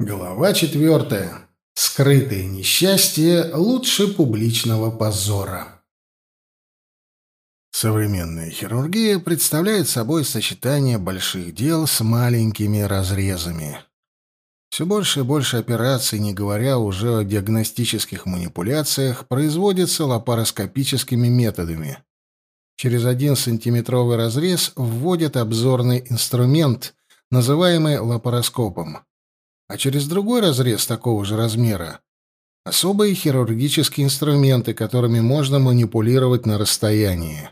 Глава четвертая. Скрытые несчастья лучше публичного позора. Современная хирургия представляет собой сочетание больших дел с маленькими разрезами. Все больше и больше операций, не говоря уже о диагностических манипуляциях, производится лапароскопическими методами. Через один сантиметровый разрез вводят обзорный инструмент, называемый лапароскопом а через другой разрез такого же размера — особые хирургические инструменты, которыми можно манипулировать на расстоянии.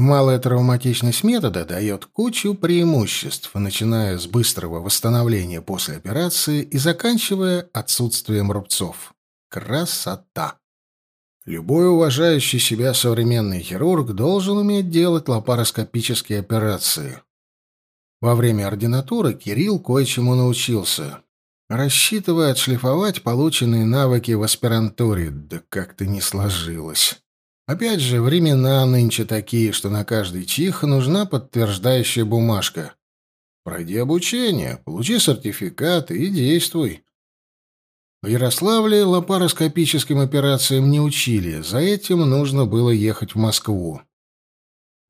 Малая травматичность метода дает кучу преимуществ, начиная с быстрого восстановления после операции и заканчивая отсутствием рубцов. Красота! Любой уважающий себя современный хирург должен уметь делать лапароскопические операции. Во время ординатуры Кирилл кое-чему научился. Рассчитывая отшлифовать полученные навыки в аспирантуре, да как-то не сложилось. Опять же, времена нынче такие, что на каждый чих нужна подтверждающая бумажка. Пройди обучение, получи сертификат и действуй. В Ярославле лапароскопическим операциям не учили, за этим нужно было ехать в Москву.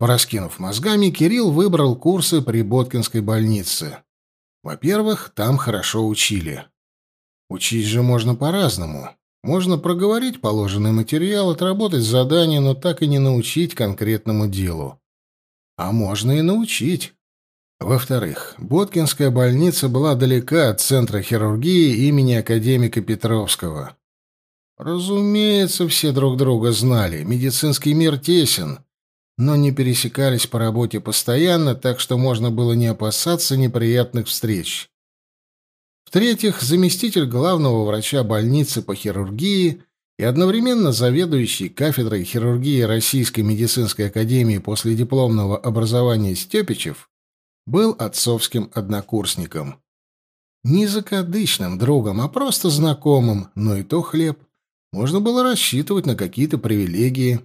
Пораскинув мозгами, Кирилл выбрал курсы при Боткинской больнице. Во-первых, там хорошо учили. Учить же можно по-разному. Можно проговорить положенный материал, отработать задание, но так и не научить конкретному делу. А можно и научить. Во-вторых, Боткинская больница была далека от центра хирургии имени академика Петровского. Разумеется, все друг друга знали, медицинский мир тесен, но не пересекались по работе постоянно, так что можно было не опасаться неприятных встреч. В-третьих, заместитель главного врача больницы по хирургии и одновременно заведующий кафедрой хирургии Российской медицинской академии после дипломного образования Степичев был отцовским однокурсником. Не закадычным другом, а просто знакомым, но и то хлеб. Можно было рассчитывать на какие-то привилегии.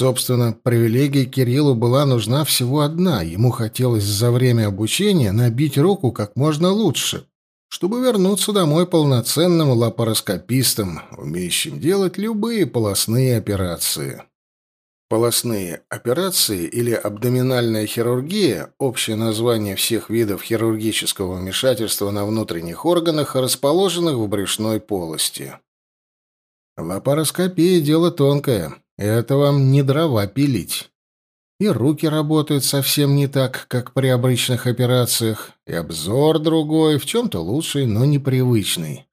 Собственно, привилегия Кириллу была нужна всего одна. Ему хотелось за время обучения набить руку как можно лучше, чтобы вернуться домой полноценным лапароскопистом, умеющим делать любые полостные операции. Полостные операции или абдоминальная хирургия – общее название всех видов хирургического вмешательства на внутренних органах, расположенных в брюшной полости. Лапароскопия – дело тонкое – это вам не дрова пилить. И руки работают совсем не так, как при обычных операциях, и обзор другой, в чем-то лучший, но непривычный.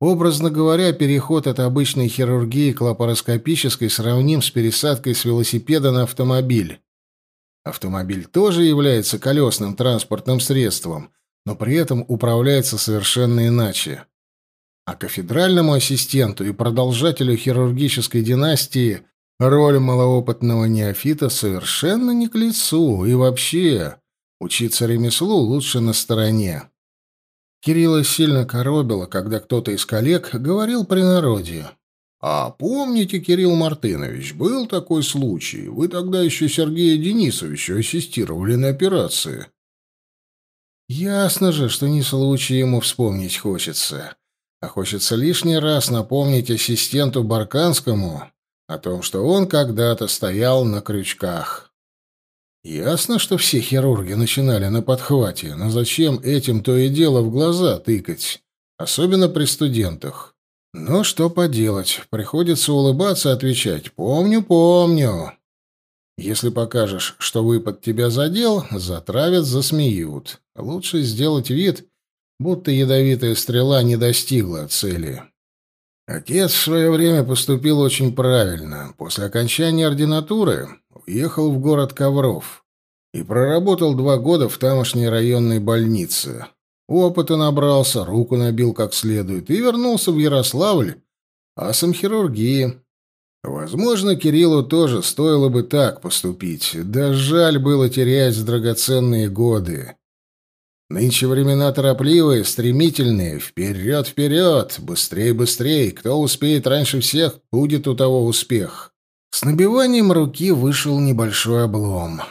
Образно говоря, переход от обычной хирургии к лапароскопической сравним с пересадкой с велосипеда на автомобиль. Автомобиль тоже является колесным транспортным средством, но при этом управляется совершенно иначе. А кафедральному ассистенту и продолжателю хирургической династии роль малоопытного неофита совершенно не к лицу, и вообще учиться ремеслу лучше на стороне. Кирилла сильно коробило, когда кто-то из коллег говорил при народе. «А помните, Кирилл Мартынович, был такой случай. Вы тогда еще Сергея Денисовича ассистировали на операции». Ясно же, что не случай ему вспомнить хочется. А хочется лишний раз напомнить ассистенту Барканскому о том, что он когда-то стоял на крючках. Ясно, что все хирурги начинали на подхвате, но зачем этим то и дело в глаза тыкать, особенно при студентах? Но что поделать, приходится улыбаться и отвечать «помню, помню». Если покажешь, что выпад тебя задел, затравят, засмеют. Лучше сделать вид, будто ядовитая стрела не достигла цели. Отец в свое время поступил очень правильно. После окончания ординатуры уехал в город Ковров и проработал два года в тамошней районной больнице. Опыта набрался, руку набил как следует и вернулся в Ярославль асом хирургии. Возможно, Кириллу тоже стоило бы так поступить, да жаль было терять драгоценные годы. Нынче времена торопливые, стремительные. Вперед, вперед! Быстрей, быстрей! Кто успеет раньше всех, будет у того успех. С набиванием руки вышел небольшой облом.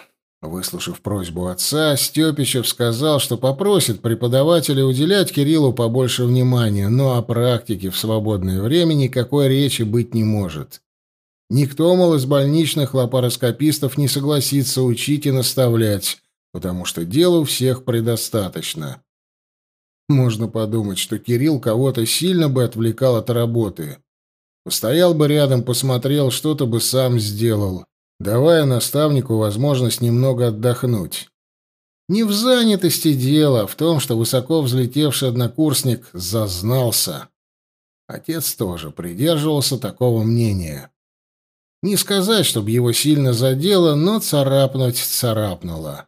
Выслушав просьбу отца, Степичев сказал, что попросит преподавателя уделять Кириллу побольше внимания, но о практике в свободное время никакой речи быть не может. Никто, мол, из больничных лапароскопистов не согласится учить и наставлять, потому что дел у всех предостаточно. Можно подумать, что Кирилл кого-то сильно бы отвлекал от работы. Постоял бы рядом, посмотрел, что-то бы сам сделал давая наставнику возможность немного отдохнуть. Не в занятости дело, в том, что высоко взлетевший однокурсник зазнался. Отец тоже придерживался такого мнения. Не сказать, чтобы его сильно задело, но царапнуть царапнуло.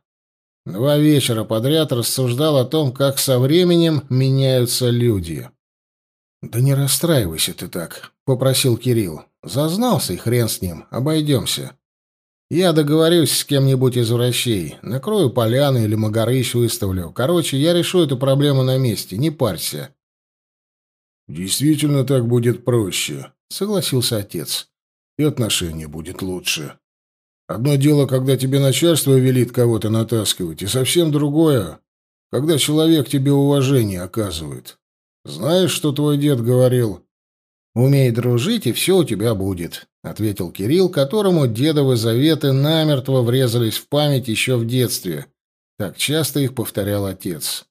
Два вечера подряд рассуждал о том, как со временем меняются люди. «Да не расстраивайся ты так», — попросил Кирилл. «Зазнался, и хрен с ним, обойдемся. Я договорюсь с кем-нибудь из врачей. Накрою поляну или Магарыч выставлю. Короче, я решу эту проблему на месте, не парься. Действительно так будет проще, согласился отец. И отношение будет лучше. Одно дело, когда тебе начальство велит кого-то натаскивать, и совсем другое, когда человек тебе уважение оказывает. Знаешь, что твой дед говорил? Умей дружить, и все у тебя будет. — ответил Кирилл, которому дедовы заветы намертво врезались в память еще в детстве. Так часто их повторял отец.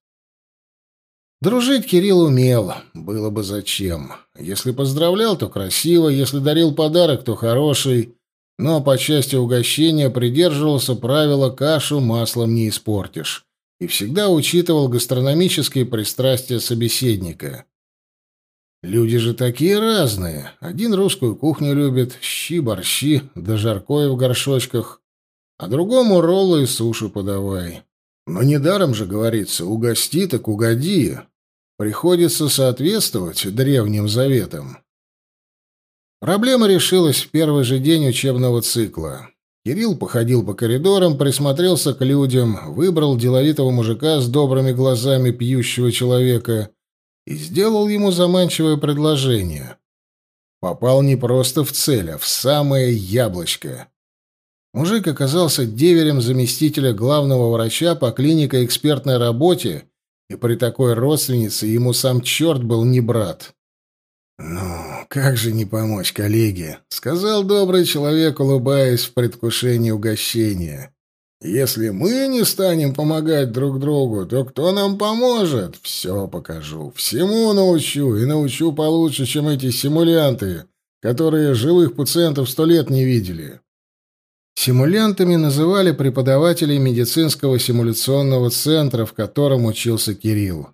Дружить Кирилл умел, было бы зачем. Если поздравлял, то красиво, если дарил подарок, то хороший, но по части угощения придерживался правила «кашу маслом не испортишь» и всегда учитывал гастрономические пристрастия собеседника. Люди же такие разные. Один русскую кухню любит, щи-борщи, да жаркое в горшочках, а другому роллы и суши подавай. Но недаром же говорится «угости, так угоди». Приходится соответствовать древним заветам. Проблема решилась в первый же день учебного цикла. Кирилл походил по коридорам, присмотрелся к людям, выбрал деловитого мужика с добрыми глазами пьющего человека и сделал ему заманчивое предложение. Попал не просто в цель, а в самое яблочко. Мужик оказался деверем заместителя главного врача по клинико-экспертной работе, и при такой родственнице ему сам черт был не брат. «Ну, как же не помочь коллеге?» — сказал добрый человек, улыбаясь в предвкушении угощения. Если мы не станем помогать друг другу, то кто нам поможет? Все покажу, всему научу и научу получше, чем эти симулянты, которые живых пациентов сто лет не видели. Симулянтами называли преподавателей медицинского симуляционного центра, в котором учился Кирилл.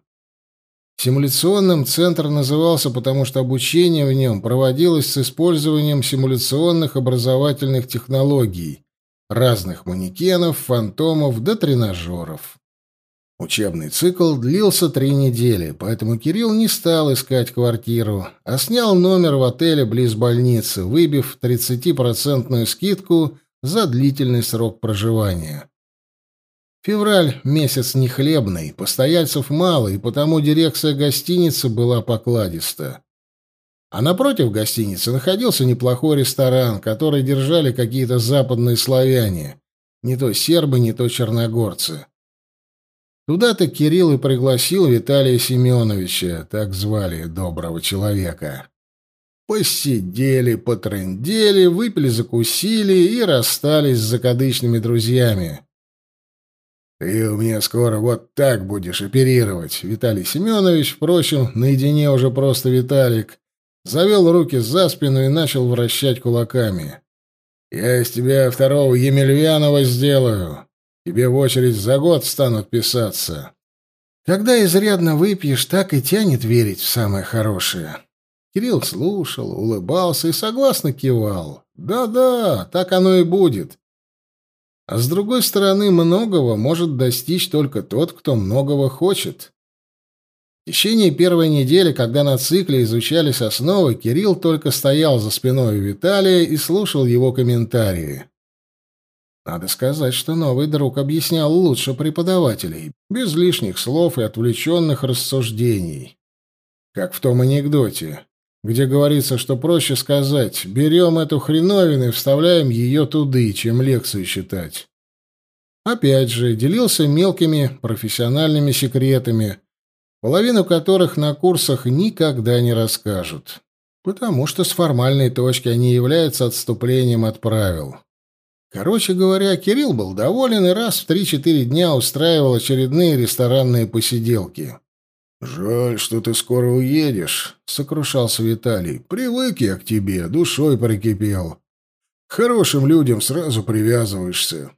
Симуляционным центр назывался, потому что обучение в нем проводилось с использованием симуляционных образовательных технологий, разных манекенов, фантомов до тренажеров. Учебный цикл длился три недели, поэтому Кирилл не стал искать квартиру, а снял номер в отеле близ больницы, выбив 30% скидку за длительный срок проживания. Февраль — месяц нехлебный, постояльцев мало, и потому дирекция гостиницы была покладиста. А напротив гостиницы находился неплохой ресторан, который держали какие-то западные славяне. Не то сербы, не то черногорцы. Туда-то Кирилл и пригласил Виталия Семеновича, так звали доброго человека. Посидели, потрындели, выпили-закусили и расстались с закадычными друзьями. «Ты у меня скоро вот так будешь оперировать», — Виталий Семенович, впрочем, наедине уже просто Виталик, завел руки за спину и начал вращать кулаками. «Я из тебя второго Емельянова сделаю. Тебе в очередь за год станут писаться». Когда изрядно выпьешь, так и тянет верить в самое хорошее. Кирилл слушал, улыбался и согласно кивал. Да-да, так оно и будет. А с другой стороны, многого может достичь только тот, кто многого хочет. В течение первой недели, когда на цикле изучались основы, Кирилл только стоял за спиной Виталия и слушал его комментарии. Надо сказать, что новый друг объяснял лучше преподавателей, без лишних слов и отвлеченных рассуждений. Как в том анекдоте, где говорится, что проще сказать «берем эту хреновину и вставляем ее туды», чем лекцию читать. Опять же, делился мелкими профессиональными секретами, половину которых на курсах никогда не расскажут, потому что с формальной точки они являются отступлением от правил. Короче говоря, Кирилл был доволен и раз в три-четыре дня устраивал очередные ресторанные посиделки. «Жаль, что ты скоро уедешь», — сокрушался Виталий. «Привык я к тебе, душой прикипел. К хорошим людям сразу привязываешься».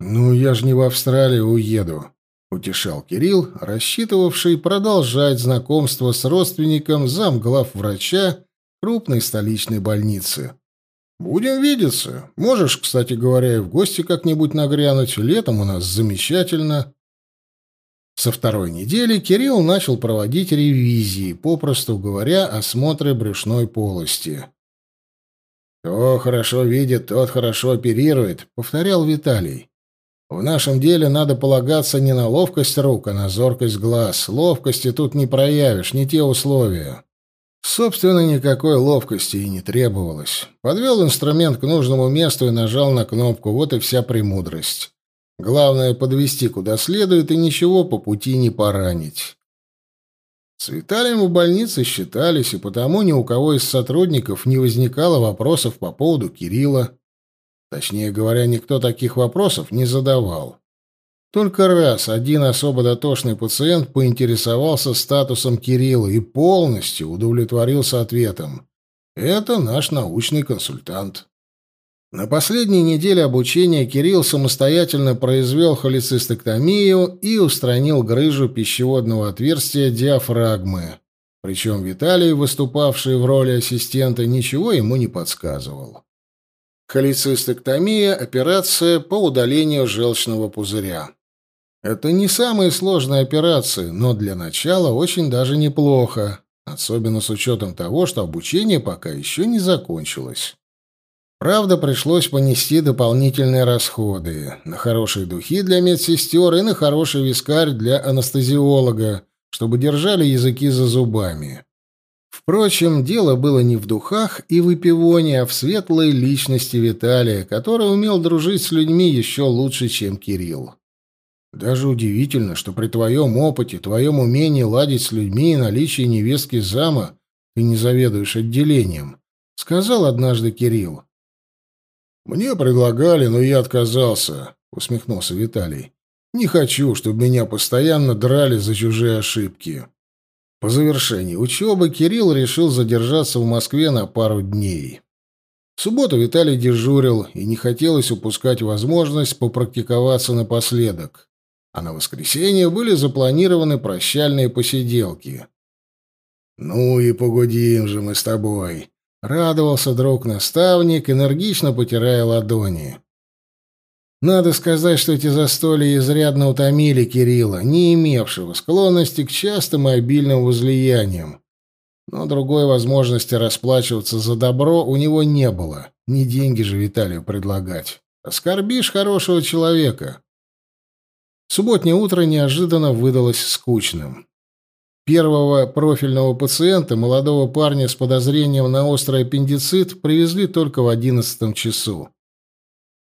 «Ну, я же не в Австралию уеду», — утешал Кирилл, рассчитывавший продолжать знакомство с родственником замглав врача крупной столичной больницы. «Будем видеться. Можешь, кстати говоря, и в гости как-нибудь нагрянуть. Летом у нас замечательно». Со второй недели Кирилл начал проводить ревизии, попросту говоря, осмотры брюшной полости. «Кто хорошо видит, тот хорошо оперирует», — повторял Виталий. В нашем деле надо полагаться не на ловкость рук, а на зоркость глаз. Ловкости тут не проявишь, не те условия. Собственно, никакой ловкости и не требовалось. Подвел инструмент к нужному месту и нажал на кнопку. Вот и вся премудрость. Главное — подвести куда следует и ничего по пути не поранить. С Виталием в больнице считались, и потому ни у кого из сотрудников не возникало вопросов по поводу Кирилла. Точнее говоря, никто таких вопросов не задавал. Только раз один особо дотошный пациент поинтересовался статусом Кирилла и полностью удовлетворился ответом. Это наш научный консультант. На последней неделе обучения Кирилл самостоятельно произвел холецистектомию и устранил грыжу пищеводного отверстия диафрагмы. Причем Виталий, выступавший в роли ассистента, ничего ему не подсказывал. Холецистектомия – операция по удалению желчного пузыря. Это не самые сложные операции, но для начала очень даже неплохо, особенно с учетом того, что обучение пока еще не закончилось. Правда, пришлось понести дополнительные расходы на хорошие духи для медсестер и на хороший вискарь для анестезиолога, чтобы держали языки за зубами. Впрочем, дело было не в духах и выпивоне, а в светлой личности Виталия, который умел дружить с людьми еще лучше, чем Кирилл. Даже удивительно, что при твоем опыте, твоем умении ладить с людьми и наличии невестки зама ты не заведуешь отделением, — сказал однажды Кирилл. «Мне предлагали, но я отказался», — усмехнулся Виталий. «Не хочу, чтобы меня постоянно драли за чужие ошибки». По завершении учебы Кирилл решил задержаться в Москве на пару дней. В субботу Виталий дежурил, и не хотелось упускать возможность попрактиковаться напоследок. А на воскресенье были запланированы прощальные посиделки. «Ну и погодим же мы с тобой», — радовался друг-наставник, энергично потирая ладони. Надо сказать, что эти застолья изрядно утомили Кирилла, не имевшего склонности к частым и обильным возлияниям. Но другой возможности расплачиваться за добро у него не было. Не деньги же Виталию предлагать. Оскорбишь хорошего человека. Субботнее утро неожиданно выдалось скучным. Первого профильного пациента, молодого парня с подозрением на острый аппендицит, привезли только в одиннадцатом часу.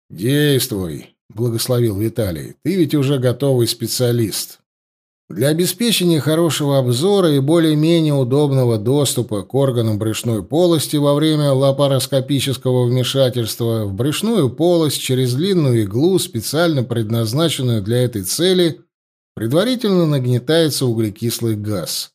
«Действуй», — благословил Виталий. «Ты ведь уже готовый специалист». Для обеспечения хорошего обзора и более-менее удобного доступа к органам брюшной полости во время лапароскопического вмешательства в брюшную полость через длинную иглу, специально предназначенную для этой цели, предварительно нагнетается углекислый газ.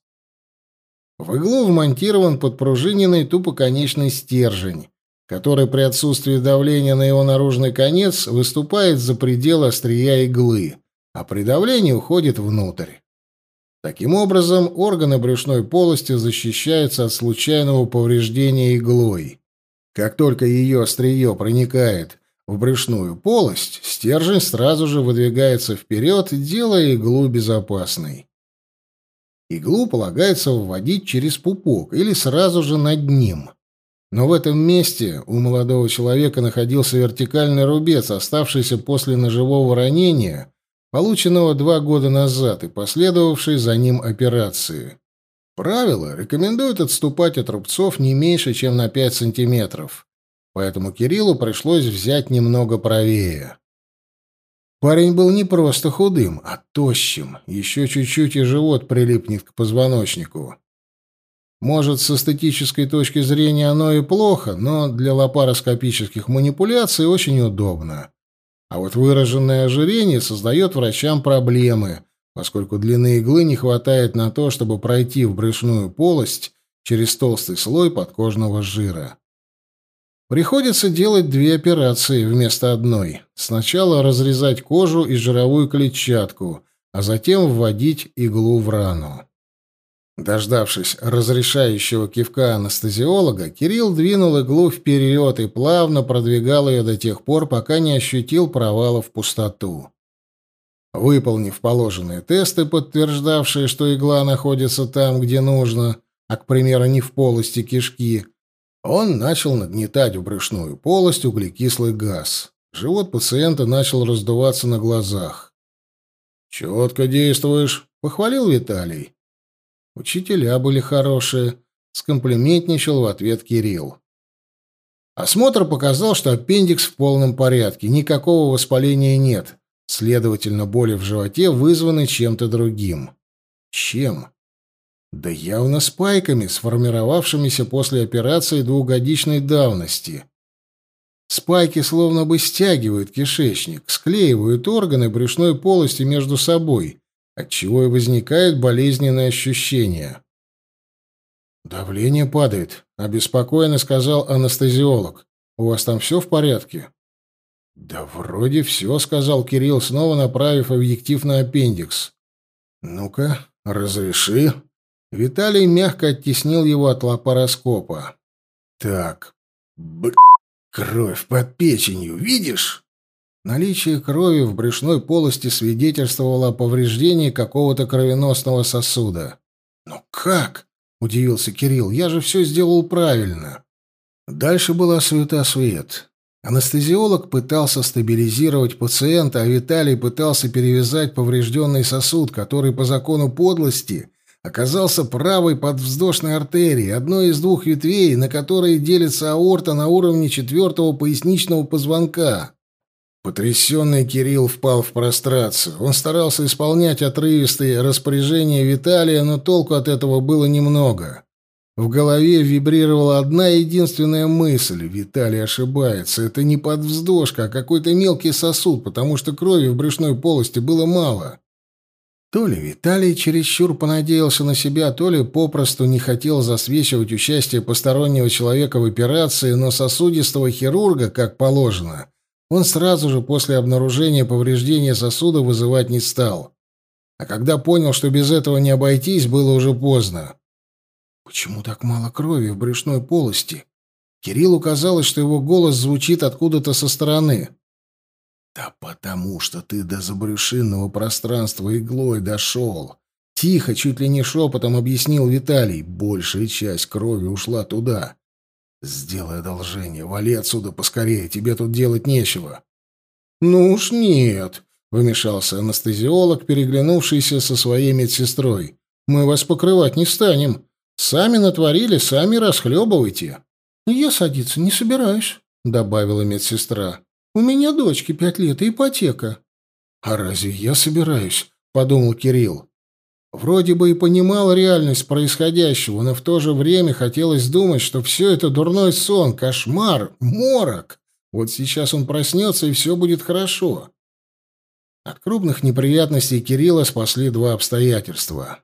В иглу вмонтирован подпружиненный тупоконечный стержень, который при отсутствии давления на его наружный конец выступает за пределы острия иглы, а при давлении уходит внутрь. Таким образом, органы брюшной полости защищаются от случайного повреждения иглой. Как только ее острие проникает в брюшную полость, стержень сразу же выдвигается вперед, делая иглу безопасной. Иглу полагается вводить через пупок или сразу же над ним – но в этом месте у молодого человека находился вертикальный рубец, оставшийся после ножевого ранения, полученного два года назад и последовавшей за ним операции. Правило рекомендует отступать от рубцов не меньше, чем на 5 сантиметров, поэтому Кириллу пришлось взять немного правее. Парень был не просто худым, а тощим. Еще чуть-чуть и живот прилипнет к позвоночнику. Может, с эстетической точки зрения оно и плохо, но для лапароскопических манипуляций очень удобно. А вот выраженное ожирение создает врачам проблемы, поскольку длины иглы не хватает на то, чтобы пройти в брюшную полость через толстый слой подкожного жира. Приходится делать две операции вместо одной. Сначала разрезать кожу и жировую клетчатку, а затем вводить иглу в рану. Дождавшись разрешающего кивка анестезиолога, Кирилл двинул иглу вперед и плавно продвигал ее до тех пор, пока не ощутил провала в пустоту. Выполнив положенные тесты, подтверждавшие, что игла находится там, где нужно, а, к примеру, не в полости кишки, он начал нагнетать в брюшную полость углекислый газ. Живот пациента начал раздуваться на глазах. «Четко действуешь», — похвалил Виталий. Учителя были хорошие, скомплиментничал в ответ Кирилл. Осмотр показал, что аппендикс в полном порядке, никакого воспаления нет. Следовательно, боли в животе вызваны чем-то другим. Чем? Да явно спайками, сформировавшимися после операции двухгодичной давности. Спайки словно бы стягивают кишечник, склеивают органы брюшной полости между собой, отчего и возникает болезненное ощущение. «Давление падает», — обеспокоенно сказал анестезиолог. «У вас там все в порядке?» «Да вроде все», — сказал Кирилл, снова направив объектив на аппендикс. «Ну-ка, разреши». Виталий мягко оттеснил его от лапароскопа. «Так, б... кровь под печенью, видишь?» Наличие крови в брюшной полости свидетельствовало о повреждении какого-то кровеносного сосуда. «Но как?» — удивился Кирилл. «Я же все сделал правильно». Дальше была суета-свет. Анестезиолог пытался стабилизировать пациента, а Виталий пытался перевязать поврежденный сосуд, который по закону подлости оказался правой подвздошной артерией, одной из двух ветвей, на которые делится аорта на уровне четвертого поясничного позвонка. Потрясенный Кирилл впал в прострацию. Он старался исполнять отрывистые распоряжения Виталия, но толку от этого было немного. В голове вибрировала одна единственная мысль. Виталий ошибается. Это не подвздошка, а какой-то мелкий сосуд, потому что крови в брюшной полости было мало. То ли Виталий чересчур понадеялся на себя, то ли попросту не хотел засвечивать участие постороннего человека в операции, но сосудистого хирурга, как положено, он сразу же после обнаружения повреждения сосуда вызывать не стал. А когда понял, что без этого не обойтись, было уже поздно. Почему так мало крови в брюшной полости? Кириллу казалось, что его голос звучит откуда-то со стороны. «Да потому что ты до забрюшинного пространства иглой дошел!» Тихо, чуть ли не шепотом объяснил Виталий. Большая часть крови ушла туда. «Сделай одолжение, вали отсюда поскорее, тебе тут делать нечего». «Ну уж нет», — вмешался анестезиолог, переглянувшийся со своей медсестрой. «Мы вас покрывать не станем. Сами натворили, сами расхлебывайте. Я садиться не собираюсь, добавила медсестра. У меня дочке пять лет и ипотека. А разве я собираюсь? подумал Кирилл. Вроде бы и понимал реальность происходящего, но в то же время хотелось думать, что все это дурной сон, кошмар, морок. Вот сейчас он проснется, и все будет хорошо. От крупных неприятностей Кирилла спасли два обстоятельства.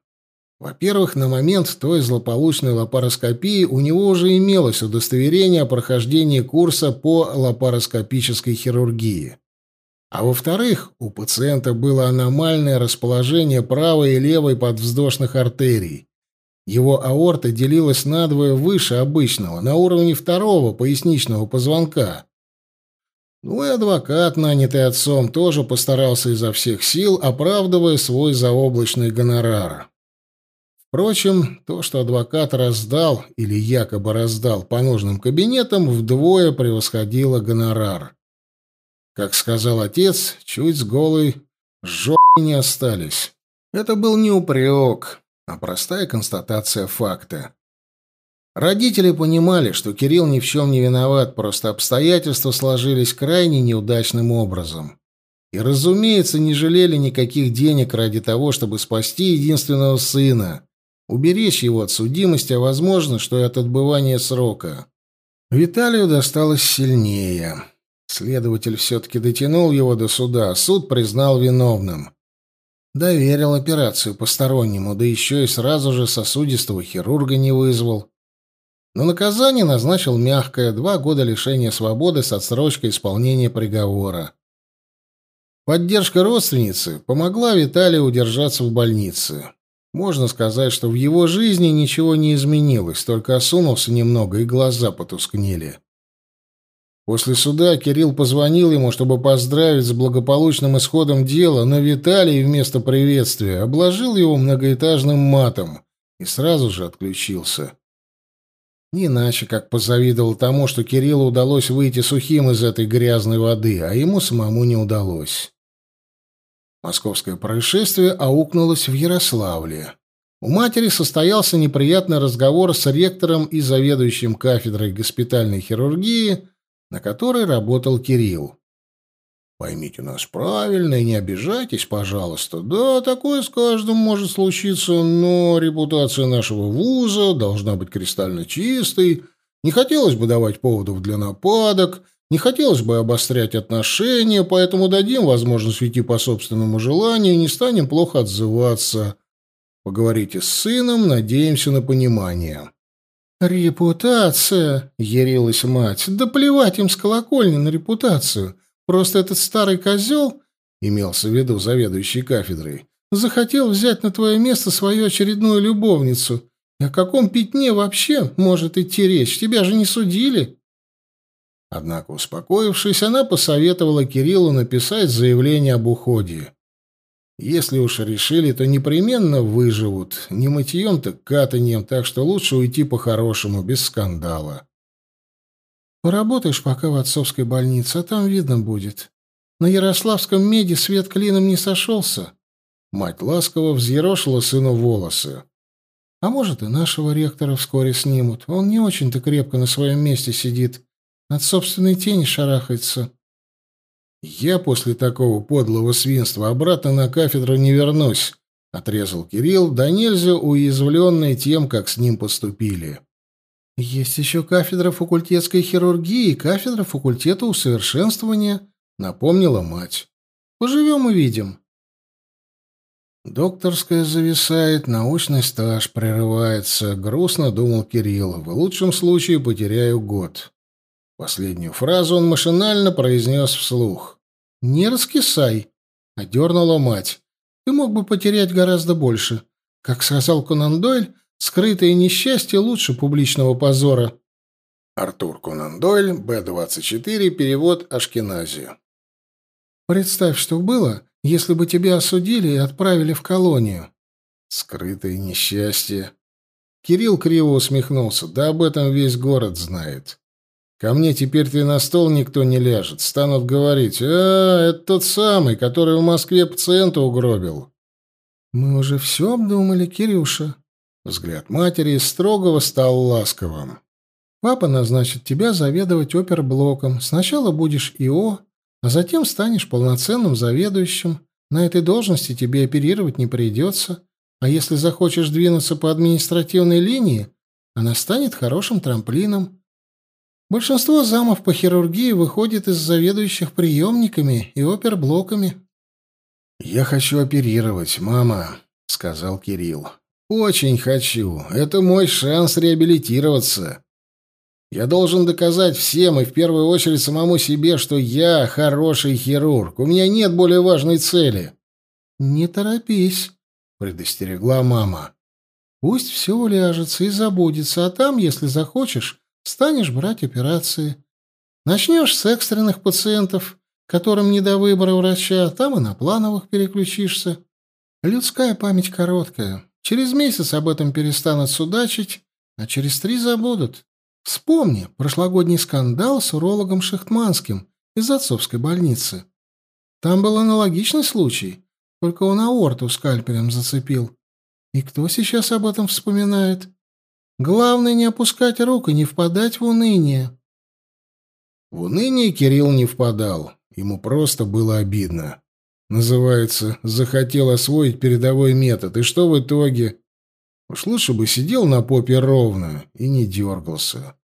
Во-первых, на момент той злополучной лапароскопии у него уже имелось удостоверение о прохождении курса по лапароскопической хирургии. А во-вторых, у пациента было аномальное расположение правой и левой подвздошных артерий. Его аорта делилась надвое выше обычного, на уровне второго поясничного позвонка. Ну и адвокат, нанятый отцом, тоже постарался изо всех сил, оправдывая свой заоблачный гонорар. Впрочем, то, что адвокат раздал или якобы раздал по нужным кабинетам, вдвое превосходило гонорар. Как сказал отец, чуть с голой жопы не остались. Это был не упрек, а простая констатация факта. Родители понимали, что Кирилл ни в чем не виноват, просто обстоятельства сложились крайне неудачным образом. И, разумеется, не жалели никаких денег ради того, чтобы спасти единственного сына, уберечь его от судимости, а, возможно, что и от отбывания срока. Виталию досталось сильнее. Следователь все-таки дотянул его до суда, суд признал виновным. Доверил операцию постороннему, да еще и сразу же сосудистого хирурга не вызвал. Но наказание назначил мягкое — два года лишения свободы с отсрочкой исполнения приговора. Поддержка родственницы помогла Виталию удержаться в больнице. Можно сказать, что в его жизни ничего не изменилось, только осунулся немного и глаза потускнели. После суда Кирилл позвонил ему, чтобы поздравить с благополучным исходом дела, но Виталий вместо приветствия обложил его многоэтажным матом и сразу же отключился. Не иначе, как позавидовал тому, что Кириллу удалось выйти сухим из этой грязной воды, а ему самому не удалось. Московское происшествие аукнулось в Ярославле. У матери состоялся неприятный разговор с ректором и заведующим кафедрой госпитальной хирургии, на которой работал Кирилл. Поймите нас правильно и не обижайтесь, пожалуйста. Да, такое с каждым может случиться, но репутация нашего вуза должна быть кристально чистой. Не хотелось бы давать поводов для нападок, не хотелось бы обострять отношения, поэтому дадим возможность уйти по собственному желанию не станем плохо отзываться. Поговорите с сыном, надеемся на понимание». «Репутация!» — ярилась мать. «Да плевать им с колокольни на репутацию. Просто этот старый козел, — имелся в виду заведующий кафедрой, — захотел взять на твое место свою очередную любовницу. И о каком пятне вообще может идти речь? Тебя же не судили?» Однако, успокоившись, она посоветовала Кириллу написать заявление об уходе. Если уж решили, то непременно выживут. Не мытьем, так катаньем, так что лучше уйти по-хорошему, без скандала. Поработаешь пока в отцовской больнице, а там видно будет. На Ярославском меди свет клином не сошелся. Мать ласково взъерошила сыну волосы. А может, и нашего ректора вскоре снимут. Он не очень-то крепко на своем месте сидит. От собственной тени шарахается. «Я после такого подлого свинства обратно на кафедру не вернусь», — отрезал Кирилл, да нельзя уязвленный тем, как с ним поступили. «Есть еще кафедра факультетской хирургии и кафедра факультета усовершенствования», — напомнила мать. «Поживем и видим». Докторская зависает, научный стаж прерывается, грустно думал Кирилл. В лучшем случае потеряю год. Последнюю фразу он машинально произнес вслух. «Не раскисай», — одернула мать. «Ты мог бы потерять гораздо больше. Как сказал Конан Дойль, скрытое несчастье лучше публичного позора». Артур Конан Дойль, Б-24, перевод Ашкенази. «Представь, что было, если бы тебя осудили и отправили в колонию». «Скрытое несчастье». Кирилл криво усмехнулся. «Да об этом весь город знает». Ко мне теперь ты на стол никто не ляжет. Станут говорить, а, это тот самый, который в Москве пациента угробил. Мы уже все обдумали, Кирюша. Взгляд матери строгого стал ласковым. Папа назначит тебя заведовать оперблоком. Сначала будешь ИО, а затем станешь полноценным заведующим. На этой должности тебе оперировать не придется. А если захочешь двинуться по административной линии, она станет хорошим трамплином. Большинство замов по хирургии выходит из заведующих приемниками и оперблоками. «Я хочу оперировать, мама», — сказал Кирилл. «Очень хочу. Это мой шанс реабилитироваться. Я должен доказать всем и в первую очередь самому себе, что я хороший хирург. У меня нет более важной цели». «Не торопись», — предостерегла мама. «Пусть все уляжется и забудется, а там, если захочешь, Станешь брать операции. Начнешь с экстренных пациентов, которым не до выбора врача, там и на плановых переключишься. Людская память короткая. Через месяц об этом перестанут судачить, а через три забудут. Вспомни прошлогодний скандал с урологом Шехтманским из отцовской больницы. Там был аналогичный случай, только он аорту скальпелем зацепил. И кто сейчас об этом вспоминает? Главное не опускать рук и не впадать в уныние. В уныние Кирилл не впадал. Ему просто было обидно. Называется, захотел освоить передовой метод. И что в итоге? Уж лучше бы сидел на попе ровно и не дергался.